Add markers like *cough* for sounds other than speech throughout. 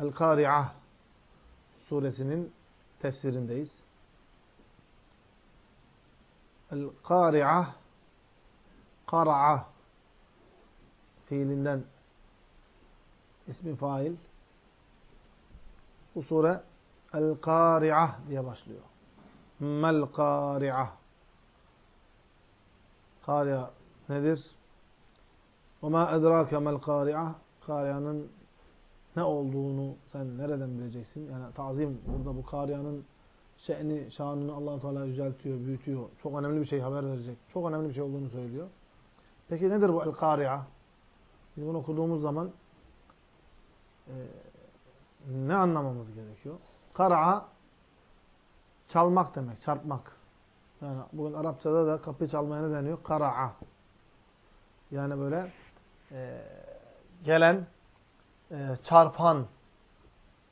El-Kari'ah suresinin tefsirindeyiz. El-Kari'ah Kara'a fiilinden ismi fail. Bu sure El-Kari'ah diye başlıyor. Mel-Kari'ah Kari'a nedir? Ve ma edrake mel-Kari'ah Kari'anın ne olduğunu sen nereden bileceksin? Yani tazim burada bu Kari'anın şe'ni, şanını allah Teala yüceltiyor, büyütüyor. Çok önemli bir şey haber verecek. Çok önemli bir şey olduğunu söylüyor. Peki nedir bu el-Kari'a? Biz bunu okuduğumuz zaman e, ne anlamamız gerekiyor? Kara'a çalmak demek, çarpmak. Yani bugün Arapçada da kapı çalmaya ne deniyor? Kara'a. Yani böyle e, gelen, e, çarpan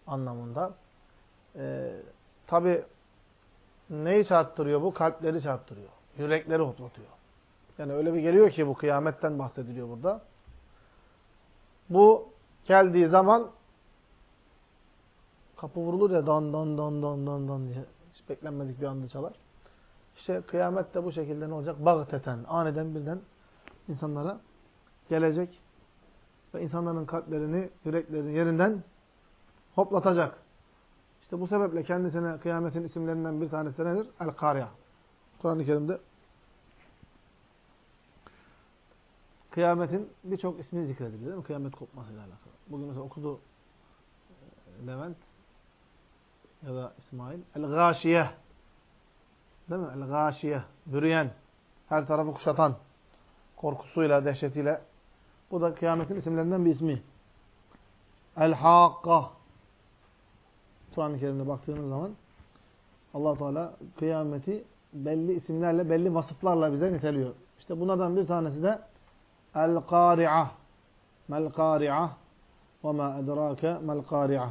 anlamında. E, Tabi neyi çarptırıyor bu? Kalpleri çarptırıyor. Yürekleri hoplatıyor. Yani öyle bir geliyor ki bu kıyametten bahsediliyor burada. Bu geldiği zaman kapı vurulur ya dan dan dan dan dan dan diye. Hiç beklenmedik bir anda çalar. İşte kıyamet de bu şekilde ne olacak? Bağteten, aniden birden insanlara gelecek ve insanların kalplerini, yüreklerini yerinden hoplatacak. İşte bu sebeple kendisine kıyametin isimlerinden bir tanesi nedir? El-Kariya. Kur'an-ı Kerim'de kıyametin birçok ismi zikrediliyor değil mi? Kıyamet kopmasıyla alakalı. Bugün mesela okudu e, Levent ya da İsmail. El-Gâşiyeh. Değil mi? El-Gâşiyeh. Bürüyen. Her tarafı kuşatan. Korkusuyla, dehşetiyle. Bu da kıyametin isimlerinden bir ismi. El-Hakka. Kur'an-ı Kerim'de baktığınız zaman allah Teala kıyameti belli isimlerle, belli vasıflarla bize niteliyor. İşte bunlardan bir tanesi de El-Kari'ah. Mel-Kari'ah ve ma edrake mel-Kari'ah.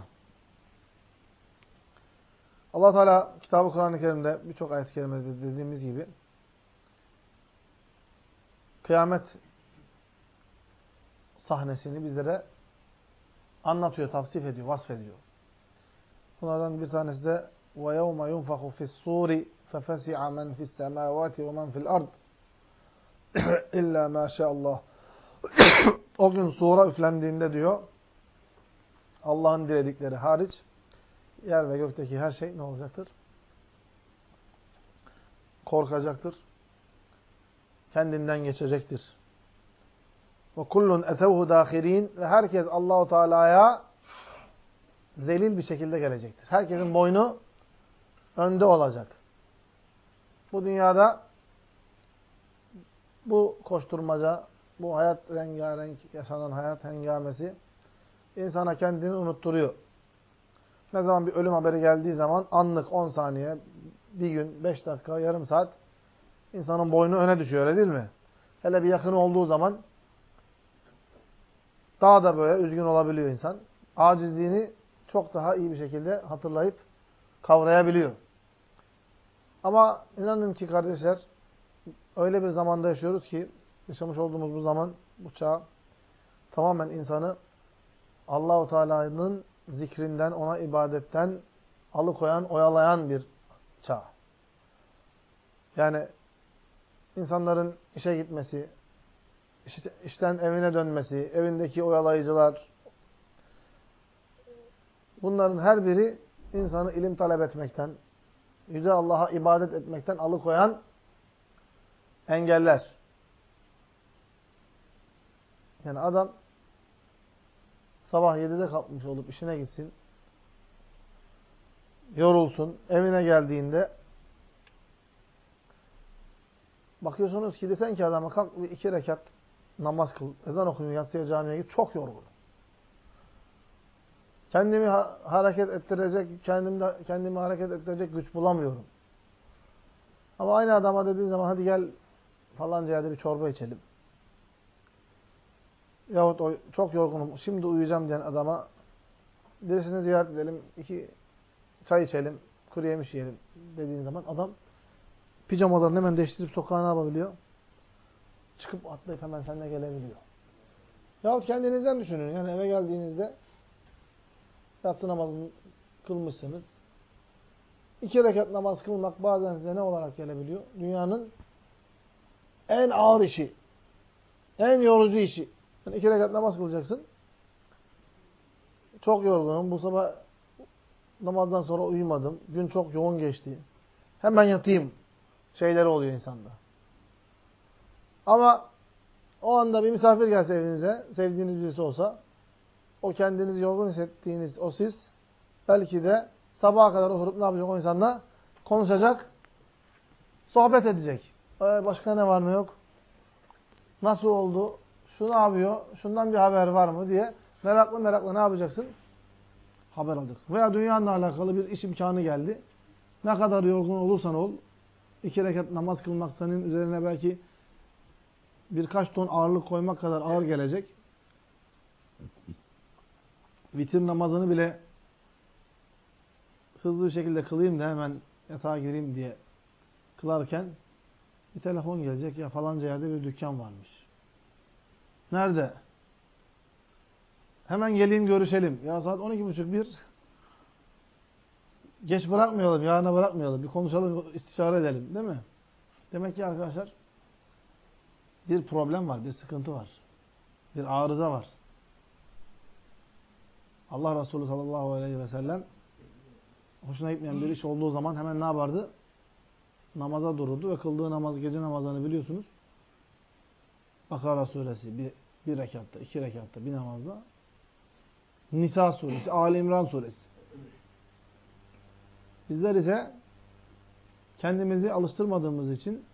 allah Teala kitabı Kur'an-ı Kerim'de birçok ayet-i kerimede dediğimiz gibi kıyamet sahnesini bizlere anlatıyor, tavsif ediyor, vasfediyor. Bunlardan bir tanesi de وَيَوْمَ يُنْفَخُ فِي الصُّورِ فَفَسِعَ مَنْ فِي السَّمَاوَاتِ وَمَنْ فِي الْأَرْضِ *coughs* اِلَّا مَا شَاءَ اللّٰهِ *coughs* O gün sura üflendiğinde diyor, Allah'ın diledikleri hariç, yer ve gökteki her şey ne olacaktır? Korkacaktır. Kendinden geçecektir. Ve kullun etevhu dahirin ve herkes Allahu Teala'ya zelil bir şekilde gelecektir. Herkesin boynu önde olacak. Bu dünyada bu koşturmaca, bu hayat rengarenk yaşanan hayat hengamesi insana kendini unutturuyor. Ne zaman bir ölüm haberi geldiği zaman anlık 10 saniye, bir gün, 5 dakika, yarım saat insanın boynu öne düşüyor öyle değil mi? Hele bir yakın olduğu zaman daha da böyle üzgün olabiliyor insan. Acizliğini çok daha iyi bir şekilde hatırlayıp kavrayabiliyor. Ama inanın ki kardeşler öyle bir zamanda yaşıyoruz ki yaşamış olduğumuz bu zaman, bu çağ tamamen insanı Allahu Teala'nın zikrinden, ona ibadetten alıkoyan, oyalayan bir çağ. Yani insanların işe gitmesi, işten evine dönmesi, evindeki oyalayıcılar, bunların her biri insanı ilim talep etmekten, Yüce Allah'a ibadet etmekten alıkoyan engeller. Yani adam sabah 7'de kalkmış olup işine gitsin, yorulsun, evine geldiğinde bakıyorsunuz ki desen ki adama kalk bir iki rekat namaz kıl, ezan okuyun, yatsıya camiye git, çok yorgun. Kendimi ha hareket ettirecek, kendimde, kendimi hareket ettirecek güç bulamıyorum. Ama aynı adama dediğin zaman hadi gel falanca yerde bir çorba içelim. Yahut o çok yorgunum, şimdi uyuyacağım diyen adama birisini ziyaret edelim, iki çay içelim, kuru yemiş yiyelim dediğin zaman adam pijamalarını hemen değiştirip sokağa ne yapabiliyor? Çıkıp atlayıp hemen seninle gelebiliyor. Yahut kendinizden düşünün. Yani eve geldiğinizde yatsı namazını kılmışsınız. İki rekat namaz kılmak bazen size ne olarak gelebiliyor? Dünyanın en ağır işi, en yorucu işi. Yani iki rekat namaz kılacaksın. Çok yorgunum. Bu sabah namazdan sonra uyumadım. Gün çok yoğun geçti. Hemen yatayım. Şeyleri oluyor insanda. Ama o anda bir misafir gelse evinize, sevdiğiniz birisi olsa, o kendinizi yorgun hissettiğiniz o siz, belki de sabaha kadar oturup ne yapacak o insanla? Konuşacak, sohbet edecek. Ee, başka ne var ne yok? Nasıl oldu? Şu ne yapıyor? Şundan bir haber var mı diye meraklı meraklı ne yapacaksın? Haber alacaksın. Veya dünyanla alakalı bir iş imkanı geldi. Ne kadar yorgun olursan ol, iki rekat namaz kılmak senin üzerine belki birkaç ton ağırlık koymak kadar ağır gelecek. Vitir namazını bile hızlı bir şekilde kılayım da hemen yatağa gireyim diye kılarken bir telefon gelecek ya falanca yerde bir dükkan varmış. Nerede? Hemen geleyim görüşelim. Ya saat 12.30 bir geç bırakmayalım, yarına bırakmayalım. Bir konuşalım, istişare edelim değil mi? Demek ki arkadaşlar bir problem var, bir sıkıntı var. Bir arıza var. Allah Resulü sallallahu aleyhi ve sellem hoşuna gitmeyen bir iş olduğu zaman hemen ne yapardı? Namaza dururdu ve kıldığı namaz, gece namazlarını biliyorsunuz. Bakara suresi bir, bir rekatta, iki rekatta, bir namazda. Nisa suresi, Ali İmran suresi. Bizler ise kendimizi alıştırmadığımız için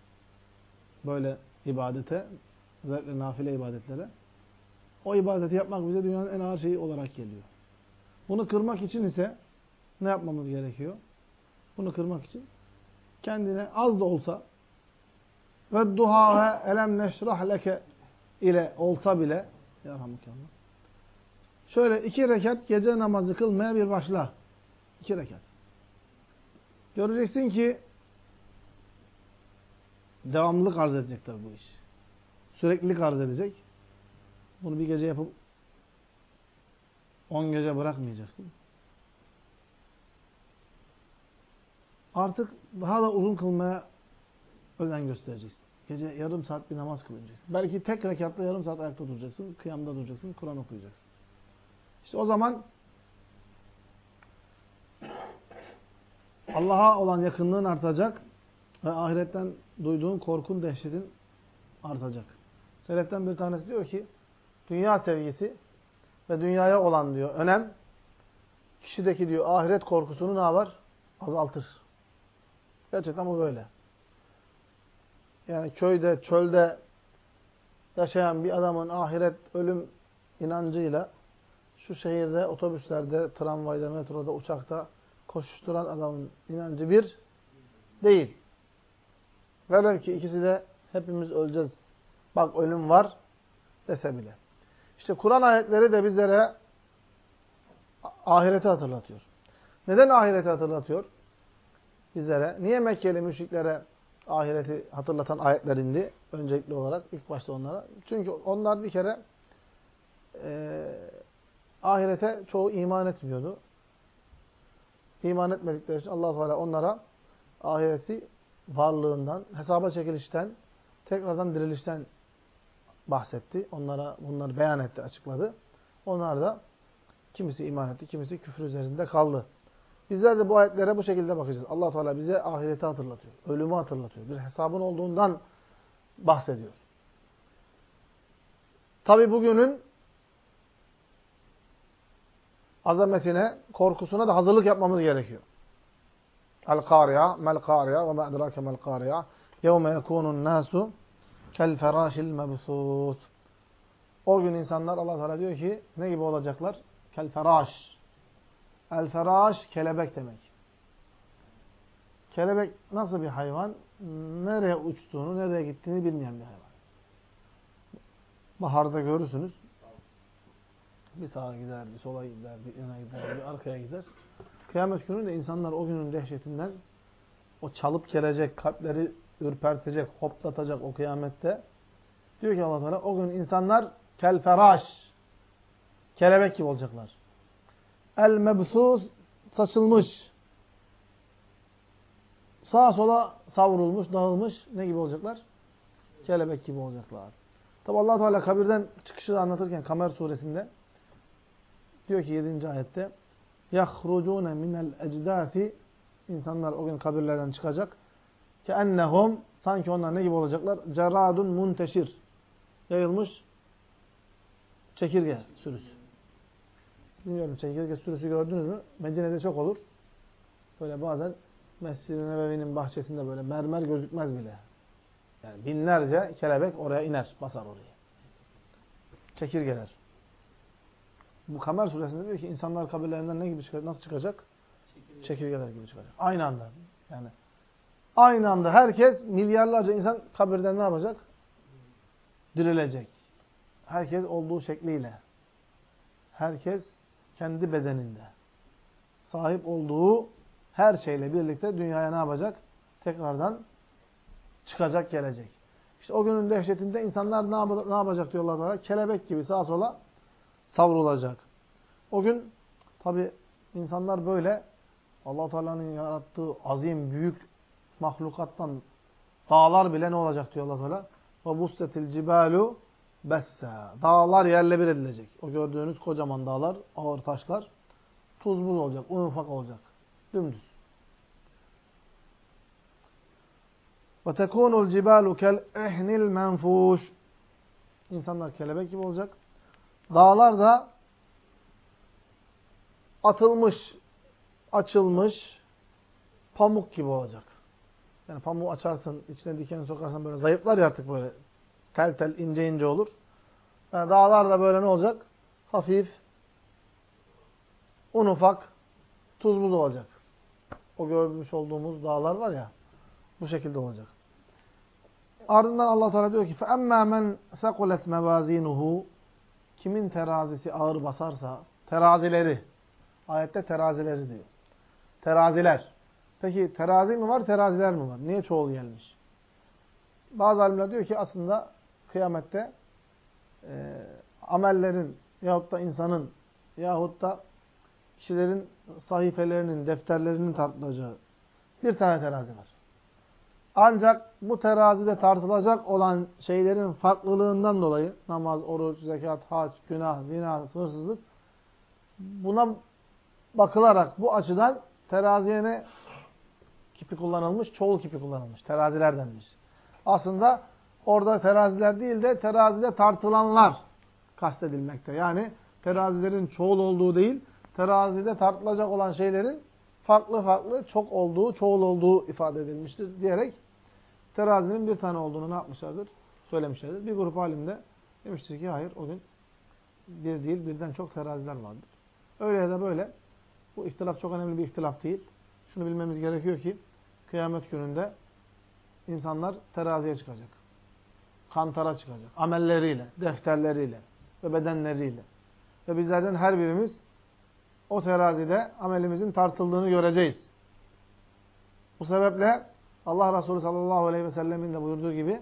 böyle ibadete, özellikle nafile ibadetlere o ibadeti yapmak bize dünyanın en ağır şeyi olarak geliyor. Bunu kırmak için ise ne yapmamız gerekiyor? Bunu kırmak için kendine az da olsa ve duha elem neşrah leke ile olsa bile yarhamukallah. Şöyle iki rekat gece namazı kılmaya bir başla. İki rekat. Göreceksin ki devamlılık arz edecektir bu iş. Süreklilik arz edecek. Bunu bir gece yapıp on gece bırakmayacaksın. Artık daha da uzun kılmaya özen göstereceksin. Gece yarım saat bir namaz kılacaksın. Belki tek rekatta yarım saat ayakta duracaksın. Kıyamda duracaksın. Kur'an okuyacaksın. İşte o zaman Allah'a olan yakınlığın artacak ve ahiretten duyduğun korkun, dehşetin artacak. Seleften bir tanesi diyor ki, dünya sevgisi ve dünyaya olan diyor önem, kişideki diyor ahiret korkusunu ne yapar? Azaltır. Gerçekten bu böyle. Yani köyde, çölde yaşayan bir adamın ahiret, ölüm inancıyla şu şehirde, otobüslerde, tramvayda, metroda, uçakta koşuşturan adamın inancı bir değil. Velev ki ikisi de hepimiz öleceğiz. Bak ölüm var dese bile. İşte Kur'an ayetleri de bizlere ahireti hatırlatıyor. Neden ahireti hatırlatıyor? Bizlere. Niye Mekkeli müşriklere ahireti hatırlatan ayetler indi? Öncelikli olarak ilk başta onlara. Çünkü onlar bir kere e, ahirete çoğu iman etmiyordu. İman etmedikleri için allah Teala onlara ahireti varlığından, hesaba çekilişten, tekrardan dirilişten bahsetti. Onlara bunları beyan etti, açıkladı. Onlar da kimisi iman etti, kimisi küfür üzerinde kaldı. Bizler de bu ayetlere bu şekilde bakacağız. allah Teala bize ahireti hatırlatıyor, ölümü hatırlatıyor. Bir hesabın olduğundan bahsediyor. Tabi bugünün azametine, korkusuna da hazırlık yapmamız gerekiyor. El-Kariya, mel-Kariya ve me'drake mel-Kariya. Yevme yekunun nasu kel ferâşil mebsût. O gün insanlar Allah Teala diyor ki ne gibi olacaklar? Kel feraş. El feraş kelebek demek. Kelebek nasıl bir hayvan? Nereye uçtuğunu, nereye gittiğini bilmeyen bir hayvan. Baharda görürsünüz. Bir sağa gider, bir sola gider, bir yana gider, bir arkaya gider. Kıyamet günü insanlar o günün dehşetinden o çalıp gelecek, kalpleri ürpertecek, hoplatacak o kıyamette. Diyor ki Allah Teala o gün insanlar kel feraş kelebek gibi olacaklar. El mebsus saçılmış. Sağa sola savrulmuş, dağılmış. Ne gibi olacaklar? Kelebek gibi olacaklar. Tabi allah Teala kabirden çıkışı anlatırken Kamer suresinde diyor ki 7. ayette يَخْرُجُونَ مِنَ الْاَجْدَاثِ İnsanlar o gün kabirlerden çıkacak. Ki ennehum sanki onlar ne gibi olacaklar? Ceradun munteşir. Yayılmış çekirge sürüsü. Bilmiyorum çekirge sürüsü gördünüz mü? Medine'de çok olur. Böyle bazen Mescid-i Nebevi'nin bahçesinde böyle mermer gözükmez bile. Yani binlerce kelebek oraya iner, basar orayı. Çekirgeler. Bu Kamer suresinde diyor ki insanlar kabirlerinden ne gibi çıkacak? Nasıl çıkacak? Çekirge. Çekirgeler gibi çıkacak. Aynı anda. Yani aynı anda herkes milyarlarca insan kabirden ne yapacak? Dirilecek. Herkes olduğu şekliyle. Herkes kendi bedeninde. Sahip olduğu her şeyle birlikte dünyaya ne yapacak? Tekrardan çıkacak, gelecek. İşte o günün dehşetinde insanlar ne, yapacak diyorlar bana? Kelebek gibi sağa sola savrulacak. O gün tabi insanlar böyle allah Teala'nın yarattığı azim, büyük mahlukattan dağlar bile ne olacak diyor allah Teala? وَبُسَّتِ الْجِبَالُ bessa. Dağlar yerle bir edilecek. O gördüğünüz kocaman dağlar, ağır taşlar tuz buz olacak, un ufak olacak. Dümdüz. وَتَكُونُ الْجِبَالُ كَالْاِحْنِ الْمَنْفُوشِ İnsanlar kelebek gibi olacak. Dağlar da atılmış, açılmış pamuk gibi olacak. Yani pamuğu açarsın, içine diken sokarsan böyle zayıflar ya artık böyle. Tel tel, ince ince olur. Yani dağlar da böyle ne olacak? Hafif, un ufak, tuz buz olacak. O görmüş olduğumuz dağlar var ya, bu şekilde olacak. Ardından Allah Teala diyor ki: "Femme men saqulet mevazinuhu" Kimin terazisi ağır basarsa, terazileri, ayette terazileri diyor. Teraziler. Peki terazi mi var, teraziler mi var? Niye çoğul gelmiş? Bazı alimler diyor ki aslında kıyamette e, amellerin yahut da insanın yahut da kişilerin sahifelerinin, defterlerinin tartılacağı bir tane terazi var. Ancak bu terazide tartılacak olan şeylerin farklılığından dolayı namaz, oruç, zekat, hac, günah, zina, hırsızlık buna bakılarak bu açıdan teraziye ne kipi kullanılmış? Çoğul kipi kullanılmış. Teraziler denmiş. Aslında orada teraziler değil de terazide tartılanlar kastedilmekte. Yani terazilerin çoğul olduğu değil, terazide tartılacak olan şeylerin farklı farklı çok olduğu, çoğul olduğu ifade edilmiştir diyerek terazinin bir tane olduğunu ne yapmışlardır? Söylemişlerdir. Bir grup alimde demiştir ki hayır o gün bir değil birden çok teraziler vardır. Öyle ya da böyle bu ihtilaf çok önemli bir ihtilaf değil. Şunu bilmemiz gerekiyor ki kıyamet gününde insanlar teraziye çıkacak. Kantara çıkacak. Amelleriyle, defterleriyle ve bedenleriyle. Ve bizlerden her birimiz o terazide amelimizin tartıldığını göreceğiz. Bu sebeple Allah Resulü sallallahu aleyhi ve sellemin de buyurduğu gibi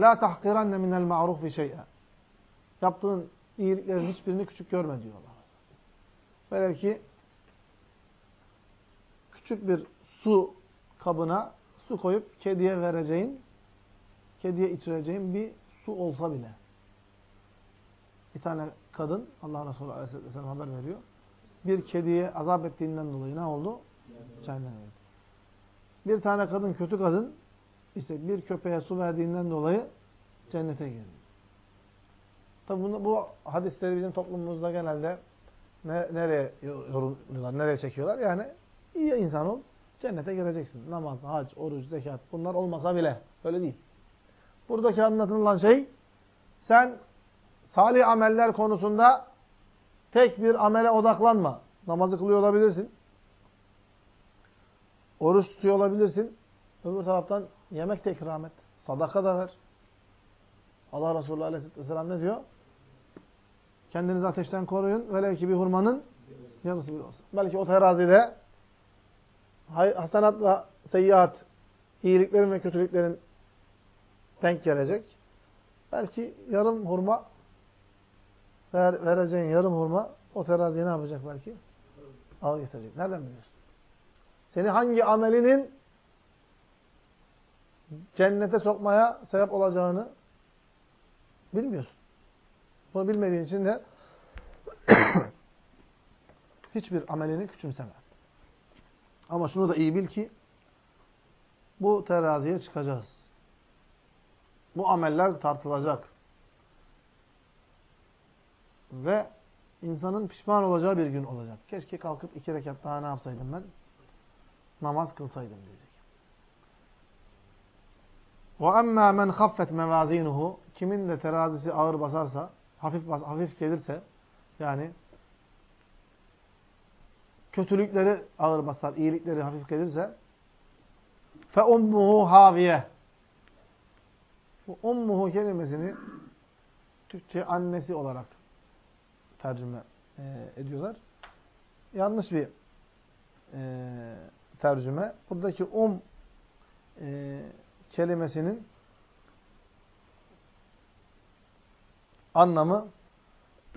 La tahkiranne minel ma'rufi şey'e Yaptığın iyiliklerin hiçbirini küçük görme diyor Allah. Böyle ki küçük bir su kabına su koyup kediye vereceğin, kediye içireceğin bir su olsa bile. Bir tane kadın, Allah Resulü Aleyhisselam haber veriyor. Bir kediye azap ettiğinden dolayı ne oldu? Cehenneme Bir tane kadın, kötü kadın, işte bir köpeğe su verdiğinden dolayı cennete girdi. Tabi bunu, bu hadisleri bizim toplumumuzda genelde ne, nereye yorumluyorlar, nereye çekiyorlar? Yani iyi insan ol, cennete gireceksin. Namaz, hac, oruç, zekat bunlar olmasa bile. Öyle değil. Buradaki anlatılan şey sen salih ameller konusunda tek bir amele odaklanma. Namazı kılıyor olabilirsin. Oruç tutuyor olabilirsin. Öbür taraftan yemek de ikram et. Sadaka da ver. Allah Resulü Aleyhisselam ne diyor? Kendinizi ateşten koruyun. Velev ki bir hurmanın yarısı bile olsun. Belki o terazide hasanatla seyyiat, iyiliklerin ve kötülüklerin denk gelecek. Belki yarım hurma ver, vereceğin yarım hurma o teraziye ne yapacak belki? Ağır getirecek. Nereden biliyorsun? Seni hangi amelinin cennete sokmaya sebep olacağını bilmiyorsun. Bunu bilmediğin için de *coughs* hiçbir amelini küçümseme. Ama şunu da iyi bil ki bu teraziye çıkacağız. Bu ameller tartılacak. Ve insanın pişman olacağı bir gün olacak. Keşke kalkıp iki rekat daha ne yapsaydım ben? Namaz kılsaydım diyecek. وَاَمَّا مَنْ خَفَّتْ مَوَازِينُهُ Kimin de terazisi ağır basarsa, hafif bas, hafif gelirse, yani kötülükleri ağır basar, iyilikleri hafif gelirse فَاُمُّهُ haviye Bu ummuhu kelimesini Türkçe annesi olarak tercüme e, ediyorlar. Yanlış bir e, tercüme. Buradaki um e, kelimesinin anlamı *clears throat*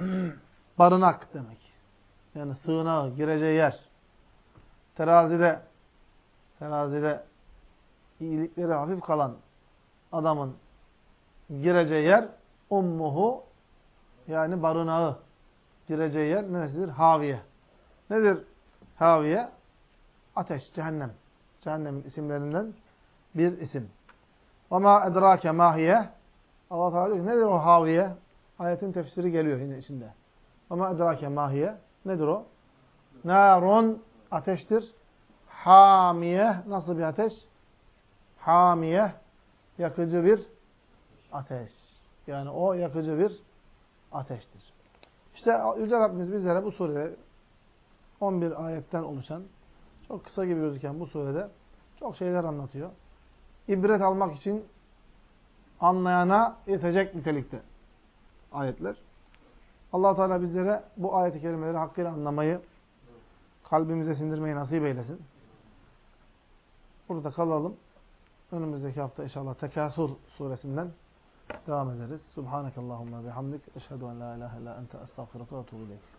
barınak demek. Yani sığınağı, gireceği yer. Terazide terazide iyilikleri hafif kalan adamın gireceği yer ummuhu yani barınağı gireceği yer neresidir? Haviye. Nedir haviye? Ateş, cehennem. Cehennemin isimlerinden bir isim. وَمَا اَدْرَاكَ مَاهِيَ Allah Teala diyor nedir o haviye? Ayetin tefsiri geliyor yine içinde. وَمَا اَدْرَاكَ مَاهِيَ Nedir o? Narun ateştir. Hamiye nasıl bir ateş? Hamiye yakıcı bir ateş. Yani o yakıcı bir ateştir. İşte Yüce Rabbimiz bizlere bu surede 11 ayetten oluşan çok kısa gibi gözüken bu surede çok şeyler anlatıyor. İbret almak için anlayana yetecek nitelikte ayetler. allah Teala bizlere bu ayeti kelimeleri hakkıyla anlamayı, kalbimize sindirmeyi nasip eylesin. Burada kalalım. Önümüzdeki hafta inşallah Tekasur suresinden devam ederiz. Subhanakallahumma bihamdik. Eşhedü en la ilahe illa ente estağfiruka ve etûbü